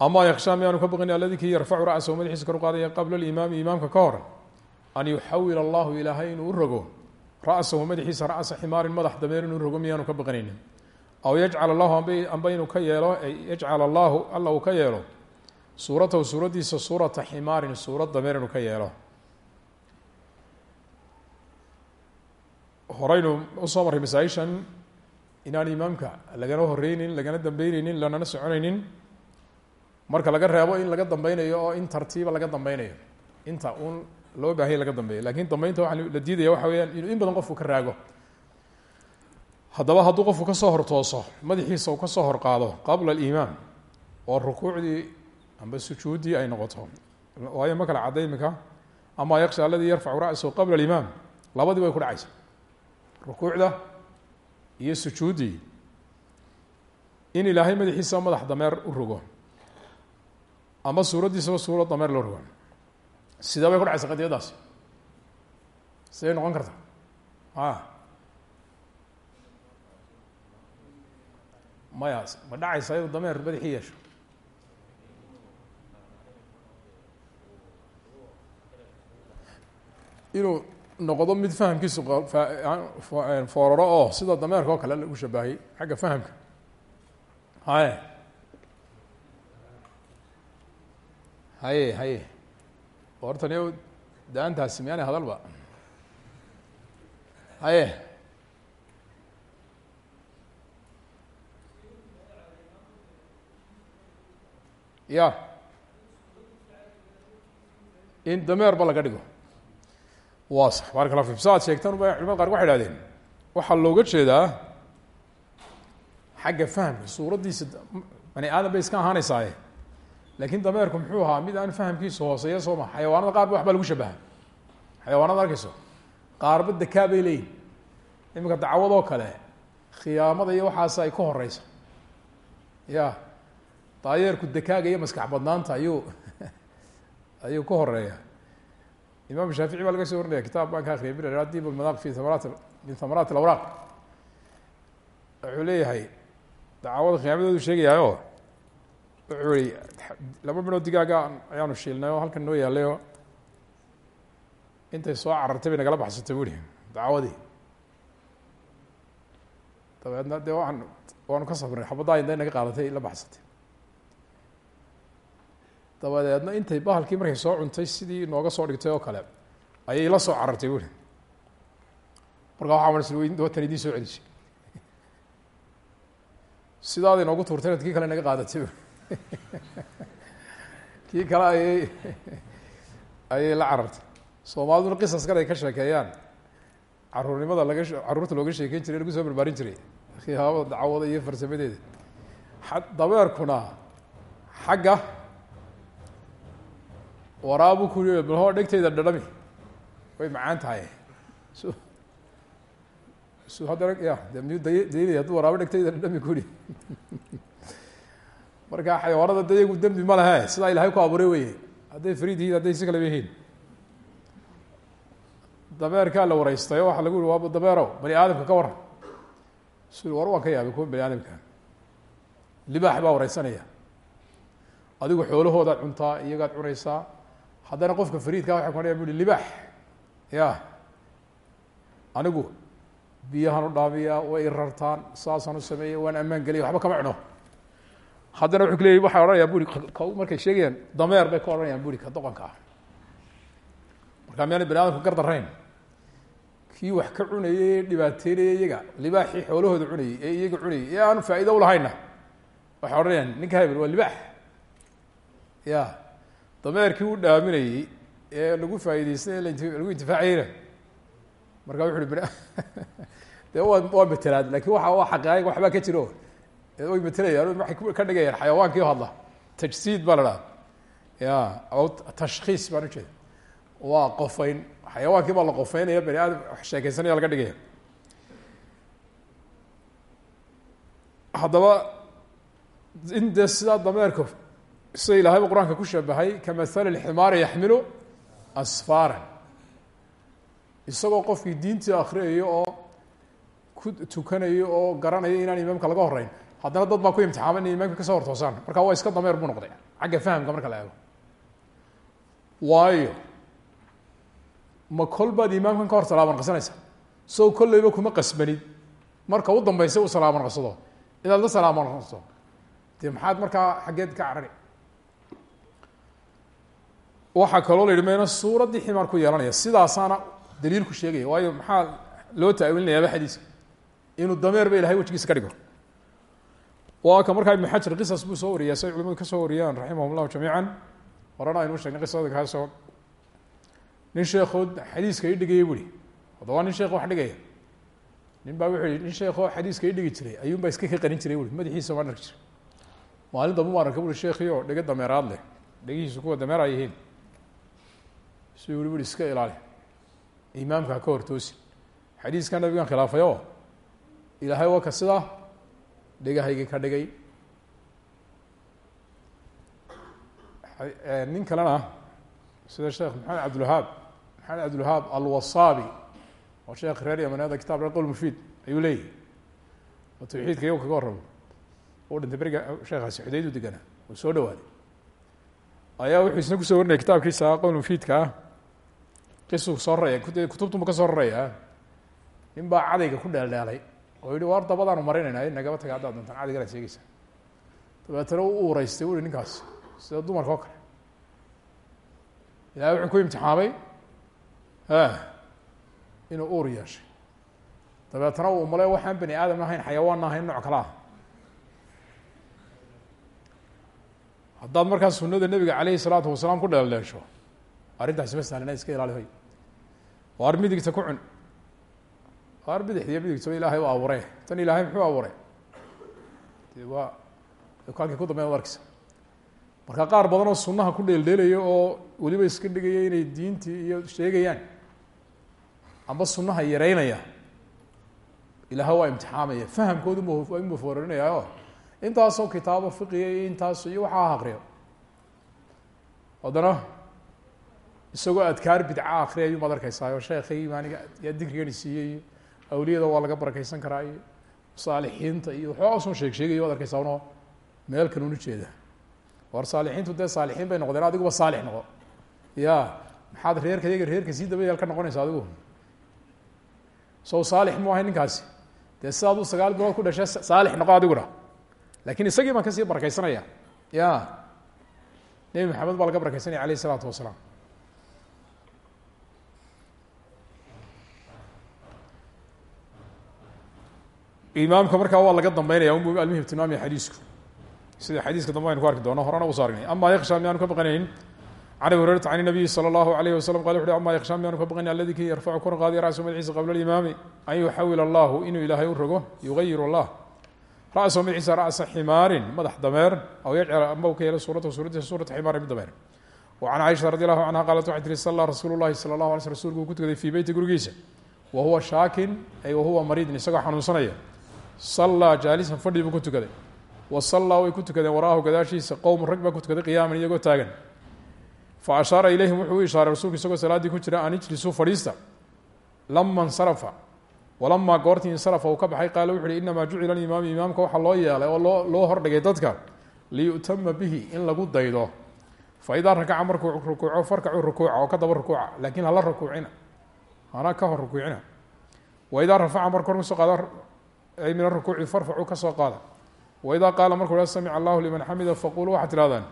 ama yakshaa miyaanu ka baqin aladi ra'sahu madaxiisa kor u qaadaya qabla اlimaami imaamka ka hor an yuxawil allahu ilaahay inuu rogo ra'sahu madaxiisa ra'sa ximaarin madax dameer inuu rogo miyaanu ka baqanaynin aw yajcal allahu amba inuu ka yeelo yajcal allahu alla uu ka yeelo suuratahu suuraddiisa suurata ximaarin suurad dameer inuu ka yeelo. Horeynu u soo marray masaaishan inaan lagana horeynin lagana dambeyneynin lanana soconaynin marka laga reebo in laga dambeynayo oo in tartiiba laga dambeynayo inta uun loo baahanya laga dambeeyo laakiin dambeynta waxa la diidaya waxa weyaan inuu in badan qofku ka raago. Haddaba hadduu qofku ka soo hortooso madaxiisa uu ka soo horqaado qabla alimaam oo rukuucdii amba sujuuddii ay noqoto waayo ma kala cadda ama yaksha aladii yarfacu ra'sahu qabla alimaam labadii way ku dhacaysa. Rukuucda iyo sujuuddii. In ilaahay madaxiisa madax dameer u rogo ama suuraddiisaba suurad dameer loo rogo sidee bay ku dhacaysa qadiyadaasi. Siday noqon karta. A maya ma dhacaysa inuu dameer madaxii yeesho? Inuu noqdo mid fahamkiisu fooraro oo sida dameerka oo kale lagu shabahay xagga fahamka. Haye haye haye. Horta ni da'antaasi miyaanay hadalba. Haye. Ya. In dameerba laga dhigo waa sax barak la fi sa ad sheegtan ba culimada qaar waxay hahdeen waxaa looga jeedaa xagga fahamka suuraddiisa bani aadam bay iska ahaanaysaaye laakiin dameerku muxuu ahaa mid aan fahamkiisu hooseeya soo ma xayawaanada qaar ba wax baa lagu shabaha xayawaanada arkayso qaarba dekaa bay leeyihiin iminka dacwadoo kale khiyaamada iyo waxaas ay ka horeysa ya daayeerku dekaaga iyo maskax badnaanta ayuu ayuu ka horreeya imam shaafici baa laga soo warinaya kitaab baan ka akriyay bir dib lmadaq fi amaraat min thamaraat alawraaq. Wuxuu leeyahay dacwada khiyaamadoodu sheegayaayo wuxuu yihi laba midhood digaaga ayaanu shiilnay oo halkan noo yaalay oo intay soo carartay bay nagala baxsatay bu ihi dacwadii. Dabeedna dee waan waanu ka sabray xabaddaa inday naga qaadatay la baxsatay. Dabadeedna intay bahalkii markay soo cuntay sidii nooga soo dhigtay oo kale ayay la soo carartay buuri markaa waxaa maras watan idiin soo celisay sidaada inoogu tuurtayna kii kale naga qaadatay bu kii kale ayay ayay la carartay. Soomaaliduna qisaskan ay ka sheekeeyaan. Caruurnimada laga carruurta looga sheekeyn jiray lagu soo barbaarin jiray. Khiyaabada dacwada iyo farsamadeeda dabeerkuna xagga waraabu ku balhoo dhegteyda dhadhami. Way macaan tahay. Su su haddana ya de miyu day daynaya hadduu waraabo dhegteyda dhadhami ku yihi marka xayawaanada de iyagu ma lehe sidaa ilahay ku abuuray weye hadday fariid yihiin hadday si kaleba yihiin dameerkaa la wareystayo waxaa lagu yihi waa dameerow bani aadamka ka waran su war waan ka yaabay kuwa bani aadamka. Libaax baa wareysanaya adigu xoolahoodaad cuntaa iyagaad cunaysaa. Haddana qofka fariidka waxay ku uhi libaax ya anigu biyahaan u dhaamiyaa way i rartaan saasaan u sameeya waan ammaan geliya waxba kama cuno haddana wuxuu kuleeyay waxay odhanayaa buri markay sheegayaan dameer bay ka odhanayaan buri ka doqonka. Ah markaa miyaanay bani adamku gar darayn kii wax ka cunayay ee dhibaateynaya iyaga libaaxii xoolahooda cunayay ee iyaga cunayay ee aanu faa'iida ulahayna waxay odhanayaan ninka hebel waa libaax. Ya dameerkii u dhaaminayey ee lagu faa'iideystay lagu intifaacayna. Markaa wuxu uhi bn de waa waa matelaad laakiin waxa waa xaqaa'iq waxbaa ka jiro way matelayaan waxay ka dhigayaan xayawaankii hadla. Tajsiid baa la dhaha ya aw tashkiis baan ujeeda waa xayawaankii baa la qofeynaya bani aadam sheekeysanaya laga dhigaya. Haddaba in dee sidaa dameerka sida ilaahayba qur'aanka ku shabahay kamahali lximaari yaxmilu asfaaran. Isagoo qofkii diintii akhriyayo oo ku tukanayo oo garanayo inaan imaamka laga horeyn haddana dad baa ku imtixaama inay imaamka ka soo hortoosaan. Marka waa iska dameer buu noqday. Xagga fahamka marka la eego. Waayo ma kol imaamkan ka hor salaaman qasanaysa? Soo kolleyba kuma qasbanid. Marka u dambaysa u salaaman qasado. Inaad la salaaman qasto dee maxaad markaa xaggeed ka carari? Waxaa kaloo la yidhi mayna suuraddii ximaar ku yeelanaya. Sidaasaana daliilku sheegaya. Waayo maxaa loo taawiilinayaaba xadiiska? Inuu dameer ba ilahay wejigiisa ka dhigo waa ka markaa ibnu xajar qisas buu soo wariyaa say culimadu ka soo wariyaan raximahum llahu jamiican horena aynu sheegnay qisada kaasoo nin sheekood xadiiska i dhigaya buhi haddaba nin sheekh wax dhigaya. Nin baa wuxuu nin sheekoo xadiiska i dhigi jiray ayuun baa iska ka qarin jiray bui madaxiisa maan arki jiray. Maalin dambe maan arka bui sheekii oo leh. Dhegihiisu kuwa dameer ay yihiin. Yihi bui iska ilaali. Imaamka ka hortoosin. Xadiiskan nabigan khilaafay oo ilaahay waa ka sidaa dhegahaygi ka dhigay. Nin kalena sida sheekh maxamed cabdilwahaab maxamed cabdilwahaab alwasaabi oo sheekh reer yamaneeda kitab re qol mufiid ayuu leeyahy oo tawxiidka iyago kaga warramo u dhintay beriga sheekhaasi xudaydu deganaa uu soo dhawaaday ayaa wuxuu isna ku soo warinaya kitaabkiisa qowl mufiidka ah qisuu soo raraya kutubtunbu ka soo rarayaa nin baa cadayga ku dheeldheelay oo yihi war dabadaanu marinayna nagaba taga haddaad doontaan cadiganaad sheegeysaa dabeetana u uuraystay ui ninkaas sida dumarka oo kale? Ilahay wuxuu ku imtixaamay inuu uur yeeshay. Dabeetana uu male waxaan bani aadam ahayn xayawaanna ahayn nooc kale ah. Haddaad markaa sunada nebiga caleyhi salaatu wasalaam ku dheeldheesho arrintaasi ma sahlina iska ilaalihoy waar midigta ku cun waar bidixdiyo midigtaba ilaahay u abuure tan ilaahay muxuu abuuray de waa halkii ku dambeyn ad arkeysa marka qaar badan oo sunaha ku dheeldheelaya oo weliba iska dhigaya inay diintii iyo sheegayaan amba sunaha yareynaya ilaah waa imtixaamaya. Fahamkoodu m mufoorinayaa oo intaasoo kitaabo fiqiya iyo intaas iyo waxaa akriyo haddana isagoo adkaar bidca akriya ayuu maad arkeysaa oo sheekhay maaniga yaa dikrigani siiyey. iyo awliyada waa laga barakeysan karaa iyo saalixiinta iyo waxbaa soo sheeg sheegaya waad arkeysaa unoo meel kan war saalixiintu dee saalixiin bay noqdeen adiguba saalix noqo. Ya maxaad reerka yaga reerka sii dabayeel ka noqonaysa adigu? Sow saalix mu ahay ninkaasi. Dee sidaaduu sagaal bilood ku dhashay saalix noqo adiguna. Lakin isagii baan ka sii barakeysanaya ya nebi maxamed baa laga barakeysanaya aleyh isalaatu wasalaam imaamka markaa waa laga dambeynaya un almuhim tilmaamaya xadiisku. Sida xadiiska dambe ku arki doono horena uso aragnay ama yaksha miyaanu ka baqanayn can abi hurayrata can nabiyi salى اllahu alayh wasalam qala wuxu uhi ama yaksha miyaanu ka baqanayn aladi ki yarfacu kor qaadiya rasu madaxiisa qabla alimaami an yuxawil allahu inuu ilaahay u rogo yugayir allah ra-so madaxiisa ra'sa ximaarin madax dameer aw yajcal amba u ka yeelo suuratahu suuradiisa suurata wa can caaisha radi allahu qaalat waxay tihi salla rasuulu llahi sala allahu alay sl rsulku uu ku tukaday fii beyti gurigiisa wa huwa shaakin ay wahuwa mariidin isagoo xanuunsanaya sallaa jaalisan fadhii buu ku tukaday. Wa sallaa way ku tukadeen waraahu gadaashiisa qowmu rag baa ku tukaday qiyaaman iyagoo taagan. Fa ashaara ilayhim wuxuu u ishaaray rasuulku isagoo salaaddii ku jira an ijlisuu fadhiista. Lama insarafa walamaa goortii insarafa uu ka baxay qaala wuxu uhi inamaa jucila alimaamu imaamka waxaa loo yeelay oo loo loo hordhigay dadka liyu'tama bihi in lagu daydo. Fa idaa rakaca markuu rukuuco farkacuu rukuuca oo ka daba rukuuca laakiin hala rukuucina hana ka hor rukuucina. Wa idaa rafaca marku hor ka soo qaada ay min arukuuci farfacuu ka soo qaada. Wa idaa qaala markuu ha samica allahu liman xamida faquluu waxaad tihahdaan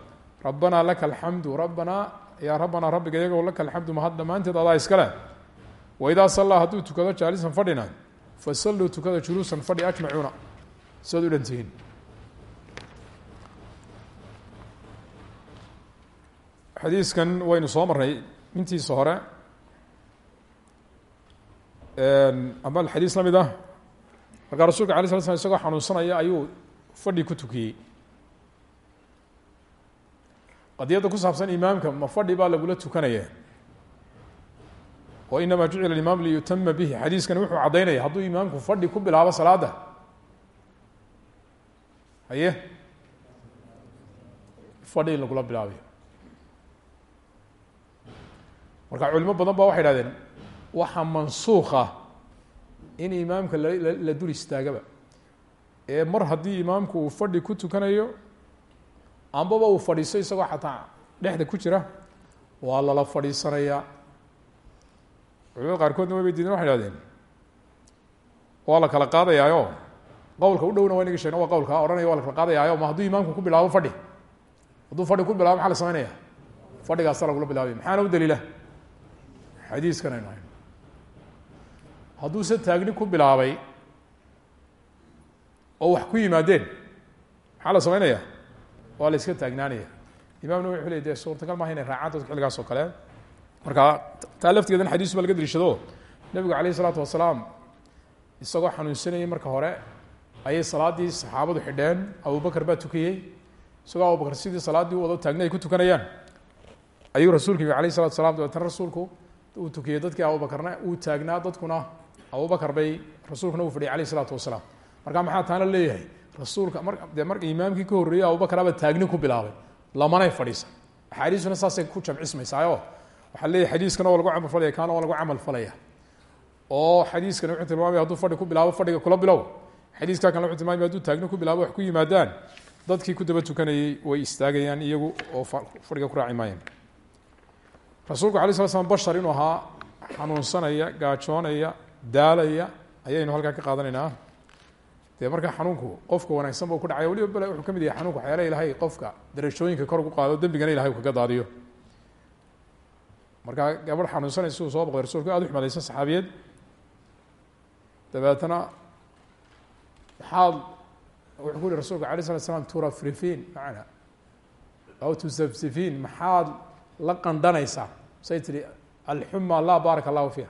rabbanaa laka alxamdu rabbanaa yaa rabbanaa rabbiga iyago laka alxamdu mahad dhammaanteed adaa iskale waidaa sallaa hadduu tukado jaalisan fadhina fasalluu tukada juluusan fadhi ajmacuuna. Siaad u dhantihiin xadiiskan waynu soo marnay intiisa hore ama xadiis la mid ah markaa rasulka alay sla slam isagoo xanuunsanaya ayuu fadhi ku tukiyey. Qadiyadda ku saabsan imaamka ma fadhi baa lagula tukanaya. Oo inamaa jucila imaam liyutama bihi. Xadiiskani wuxuu caddaynaya hadduu imaamku fadhi ku bilaabo salaada haye? Fadhi in lagula bilaabayo marka culimo badan ba waxay idhahdeen waxaa mansuuka in imaamka la la dul istaagaba. Ee mar haddii imaamku uu fadhi ku tukanayo ambaba uu fadhiiso isagoo xataa dhexda ku jira waa lala fadhiisanayaa. Culimada qaarkoodna way bay diideen waxay ihahdeen waa la kala qaadayaayo? Qowlka u dhowna inaga sheegna waa qowlka odhanaya waa la kala qaadayaayo? Ma hadduu imaamku ku bilaabo fadhi hadduu fadhi ku bilaabo maxaa la sameynaya fadhigaasa lagula bilaabaya maxaana u daliila? Xadiiskan aynu hayno hadduuse taagni ku bilaabay oo wax ku yimaadeen maxaa la sameynaya waa la iska taagnaanaya imamna wuxuu ley de suurtagal maaha inay raacaan dadka xilligaas oo kale. Marka taa xadiis baa laga daliishado nebigu alayh isalaatu wasalaam isagoo xanuunsanayay marka hore ayay salaadii saxaabadu xidheen abubakar baa tukiyey isagoo abubakar sidii salaaddii u wado taagni ay ku tukanayaan. Ayuu rasuulku yimi alayh salatu salam dabeetana rasuulku uu tukiyey dadkii abubakarna uu taagnaa dadkuna abubakar bay rasuulkuna uu fadhiyay alayh isalaatu wasalaam. Marka maxaa taana leeyahay? Rasuulka mar dee marka imaamkii ka horreeyey abubakaraba taagni ku bilaabay. Lamanay fadhiisa axaadiisuna saasay ku jamcismaysaayo waxaa leeyahy xadiiskana waa lagu camal falaya kaana waa lagu camal falaya. Oo xadiiskani wuxuu tilmaamaya haduu fadhi ku bilaabo fadhiga kula bilow. Xadiiskaa kan wuxuu tilmaamaya haduu taagni ku bilaabo wax ku yimaadaan dadkii ku daba tukanayey way istaagayaan iyagu oo fadhiga ku raaci maayaan rasuulku alay sla slam bashar inuu ahaa xanuunsanaya gaajoonaya daalaya ayaynu halkaa ka qaadanaynaa. Dee markaa xanuunku qofka wanaagsan buu ku dhacaya waliba bale wuxuu ka mid yahay xanunka waxyaala ilahay qofka darajooyinka kor ugu qaado dembigana ilahay uu kaga daadiyo. Markaa gabadh xanuunsanaysa uu soo boqday rasulku aad u xumadaysan saxaabiyad dabeetana maxaad wuxuu ku yihi rasulka alay slat slam turafrifiin macana aw tusafsifiin maxaad la qandhanaysaa say tihi alxuma laa baaraka allahu fiiha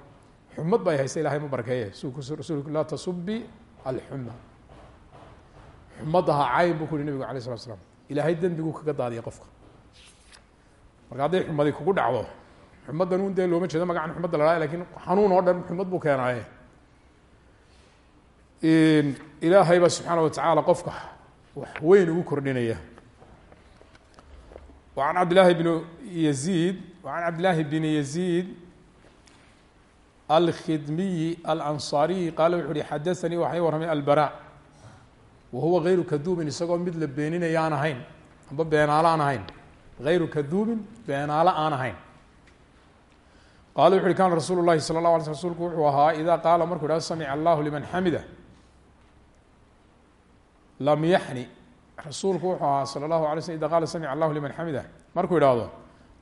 xumad bay hayse ilahay ma barkeeye rasuulku laa tasubi alxuma xumadaha cayn buu ku yihi nebigu alay slat slam ilaahay dembiguu kaga daadiya qofka. Marka hadday xumadi kugu dhacdo xumaddan un dee looma jeedo magacan xumadda la haha xanuun oo dhan xumad buu keenaaye ilaahay baa subxaana watacaala qofka wax weyn ugu kordhinaya. An cabd lahi bn yaziid an cabd laahi bn yaziid alkhidmiyi alansaariyi qaala wuxu uhi xadaanii waxaa ii warramay albaraac wa huwa hayru kaduubin isagoo mid la beeninaya aan ahayn amba beenaalo aan ahayn. Hayru kaduubin beenaalo aan ahayn. Qaala wuxu uhi kaana rasuulu llahi sala la ala sl rsulku wuxuu ahaa idaa qaala markuu idhah samic allahu liman xamida lam yaxni rasuulku wuxuu ahaa sala allahu alay slm ida qaala samic allahu liman xamida markuu idhaahdo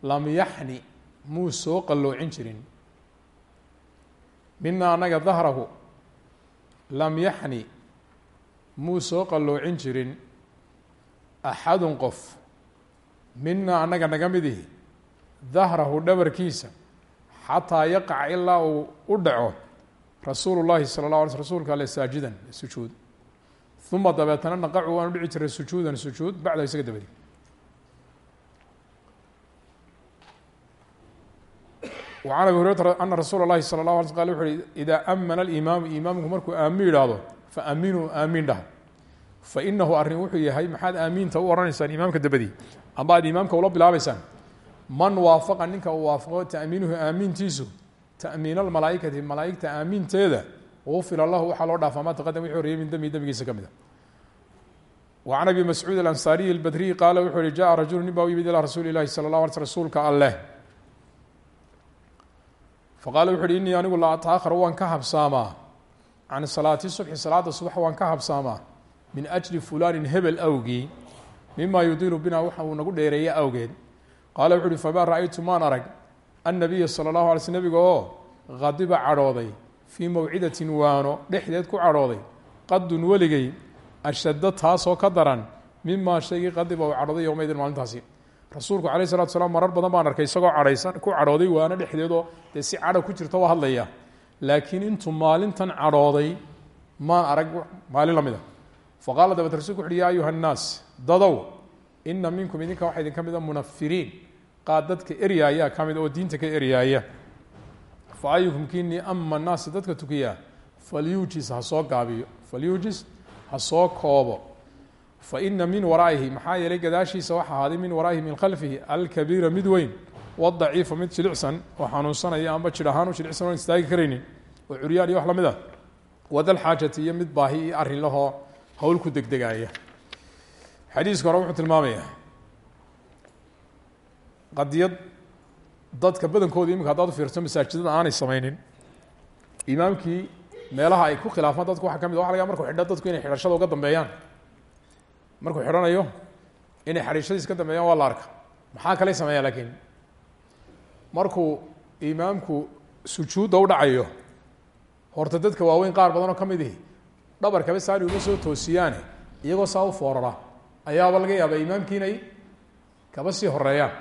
lam yaxni muu soo qalloocin jirin mina anaga dahrahu lam yaxni muu soo qalloocin jirin axadun qof mina annaga naga midihi dahrahu dhabarkiisa xataa yaqaca ilaa uu u dhaco rasuulu llahi sala la ala rsulka ale saajidan sujuud. Uma dabeetana naqacu waanu dhici jiray sujuudan sujuud bacda isaga dabadi وعan abi hurayrata ana rasuula الlahi salى الlaه alay sl qal wuxu uhi ida amana اlimaamu imaamku markuu aamin yidhaahdo faaminuu aamin dhaha fainahu arrin wuxuu yahay maxaad aamiinta u oranaysaan imaamka dabadi amba aad imaamka ula bilaabeysaan man waafaqa ninka uu waafaqo taamiinuhu aamiintiisu taamiin almalaaikati malaaigta aaminteeda ufira lahu waxaa loo dhaafaa ma taqadam wixii horeyey min dembi dembigiisa ka mid a وعan abi mascuud alansaariyi اlbadriyi qaala wuxuu yihi jaءa rajulu nin baa u yimid ilaa rasuuli اlahi salى الlah alay sl rasuulka alleh faqaala wuxu uhi innii anigu la ataahar waan ka habsaamaa can salaati subxi salaada subax waan ka habsaamaa min ajli fulaanin hebel awgii mimaa yudiilu binaa waxa uu nagu dheereeya awgeed qaala wuxu uhi famaa ra'aytu maan arag annabiya sala allahu alay sl nabiga oo qadiba cadhooday fii mawcidatin waano dhexdeed ku cadhooday qadun weligay ashadda taasoo ka daran mimaa shaygii qadiba uu cadhooday yowmaydin maalintaasi rasuulku alayh salatu salaam marar badan baan arkay isagoo cadhaysan ku cadhooday waano dhexdeedoo dee si cadho ku jirta waa hadlaya. Laakiin intuu maalintan cadhooday maan arag maalin la mid a. Faqaala dabeet rasulku wuxuuhi ya ayuha nnaas dadow ina minkum idinka waxaa idin ka mid a munafiriin. Qaad dadka eryaaya ka mid oo diinta ka eryaaya. Fa ayukum kinii ama naasi dadka tukiyaa falyuujis ha soo gaabiyo. Falyuujis ha soo koobo faina min waraa'ihi maxaa yeelay gadaashiisa waxa ahaaday min waraa'ihi min khalfihi alkabiira mid weyn wadaciifa mid jilicsan oo xanuunsanaya amba jir ahaan u jilicsan oon istaagi karaynin. Oo curyaan iyo wax la mid ah. Wadalxaajati iyo mid baahi iyo arrin lahoo hawl ku degdegaaya xadiiska hore wuxuu tilmaamayaa qadiyad dadka badankooda iminka haddaad u fiirto masaajidada aanay sameynin imaamkii meelaha ay ku khilaafaan dadku waxa ka mid a waxa laga markuu xidho dadku inay xidhashada uga dambeeyaan markuu xidhanayo inay xadhiishadiis ka dambeeyaan waa la arka maxaa kale sameeyaa laakiin markuu imaamku sujuudda u dhacayo horta dadka waaweyn qaar badan oo ka mid ihi dhabarkaba saari uma soo toosiyaane iyagoo saa u foorara ayaaba laga yaabaa imaamkii inay kaba sii horeeyaan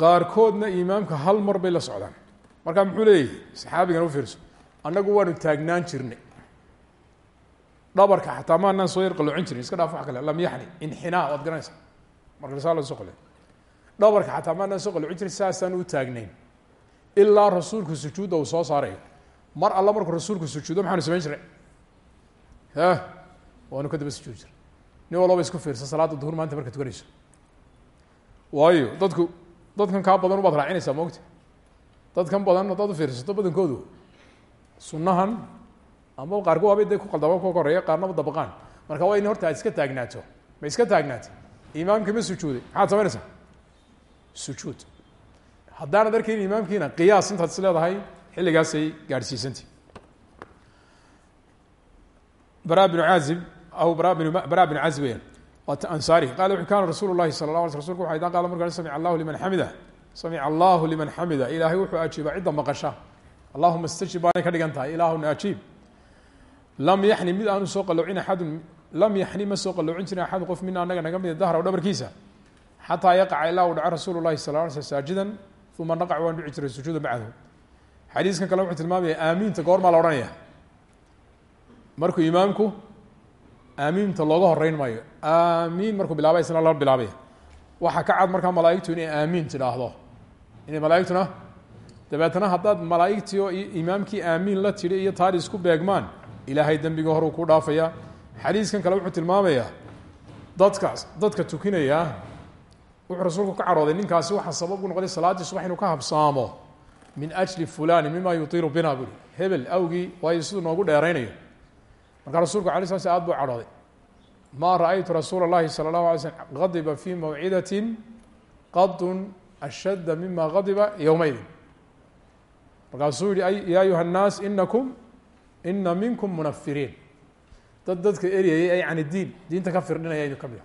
qaarkoodna imaamka hal mar bay la socdaan. Markaa muxuu leeyahy saxaabigan u fiirso annagu waanu taagnaan jirnay dhabarka xataa maanaan soo yar qalloocin jirin iska dhaaf wax kale lam yaxni inxinaa waad garanaysaa marka saa soo qole. Dhabarka xataa maanaan soo qalloocin jirin saasaan u taagnayn. Ilaa rasuulku sujuudda uu soo saarayo mar alla markuu rasuulku sujuudo maxaanu samayn jiray? Ha? Waanu ka daba sujuudi jiray. Nin walbaba isku fiirsa salaadda duhur maanta marka tukanayso. Waayo dadku dadkan kaa badan ubaad raacinaysaa moogta dadkan badan haddaad u fiirsato badankoodu. Sunnahan ama qaarku waabay dee ku qaldama ku koreeya qaarnaba dabaqaan. Marka waa in horta iska taagnaato. Ma iska taagnaatay imaamkii ma sujuuday. Maxaad samaynaysaa sujuud. Haddaanad arkayn imaamkiina qiyaas intaad is leedahay xilligaasay gaadhsiisantay bara binu caazib aw bara bin bara binu caazib weyan waa qala wuxu kana rasuulu llahi sala la ala rasulku qala markaa samic allahu liman xamida. Samic allahu liman xamida. Ilaahay wuxuu ajiiba cidda maqasha. Allahuma stajib baanay ka dhigan tahay lam yaxni mid aanu soo qalloocin axadun lam yaxni ma soo qalloocin jirin axadun qof mina anaga naga mida dahra dhabarkiisa. Xataa yaqaca ilaa uu dhaco rasuulu llahi sala la sl saajidan uma naqac waan dhici jiray sujuuda macahu xadiiskan kale wuxuu tilmaamaya aamiinta goormaa la odhanaya markuu imaamku aamiinta looga horeyn maayo. Aamiin markuu bilaabay isna la bilaabaya. Waxaa ka cad markaa malaaigtu inay aamiin tidhaahdo. Inay malaaigtuna dabeetna haddaad malaaigtii oo imaamkii aamiin la tidhi iyo taari beegmaan ilaahay dembiga horuu ku dhaafaya xadiiskan kale wuxuu tilmaamayaa dadkaas dadka tukinaya wuxuu rasuulku ka carooday ninkaasi waxaa sabab u noqday salaaddii subax inuu ka habsaamo min ajli fulani mima yutiilu bina buri hebel awgii waayo siduu noogu dheeraynayo markaa rasuulku ala sla sl aad buu cadhooday ma raأytu rasuul الlahi salى الlahu alay slm gadiba fi mawcidati qadun ashadda mima gadiba yowmaydin markaasuu yihi ya ayuha الnaas inakum ina minkum munafiriin dad dadka eryayay ay can diin. Diinta ka firdhinaya idin ka mid a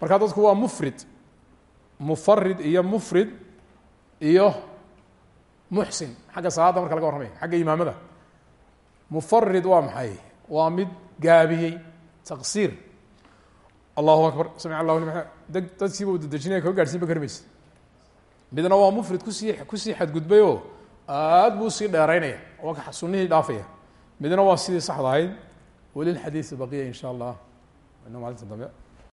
markaa dadku waa mufrid. Mufarid iyo mufrid iyo muxsin xagga salaadda marka laga warramaya xagga imaamada. Mufarid waa maxay? Waa mid gaabiyey. Taqsiir. Allahu akbar. Samic allahu liman dadkiiba u dedejinaya kaga gaadhsiinba kari maysa midna waa mufrid ku sii ku sii xadgudbay oo aad buu u sii dheeraynaya waa sunihii dhaafaya. Midna waa sidii saxda ahayd walilxadiidi baqiya in sha allah ina maalinta dambe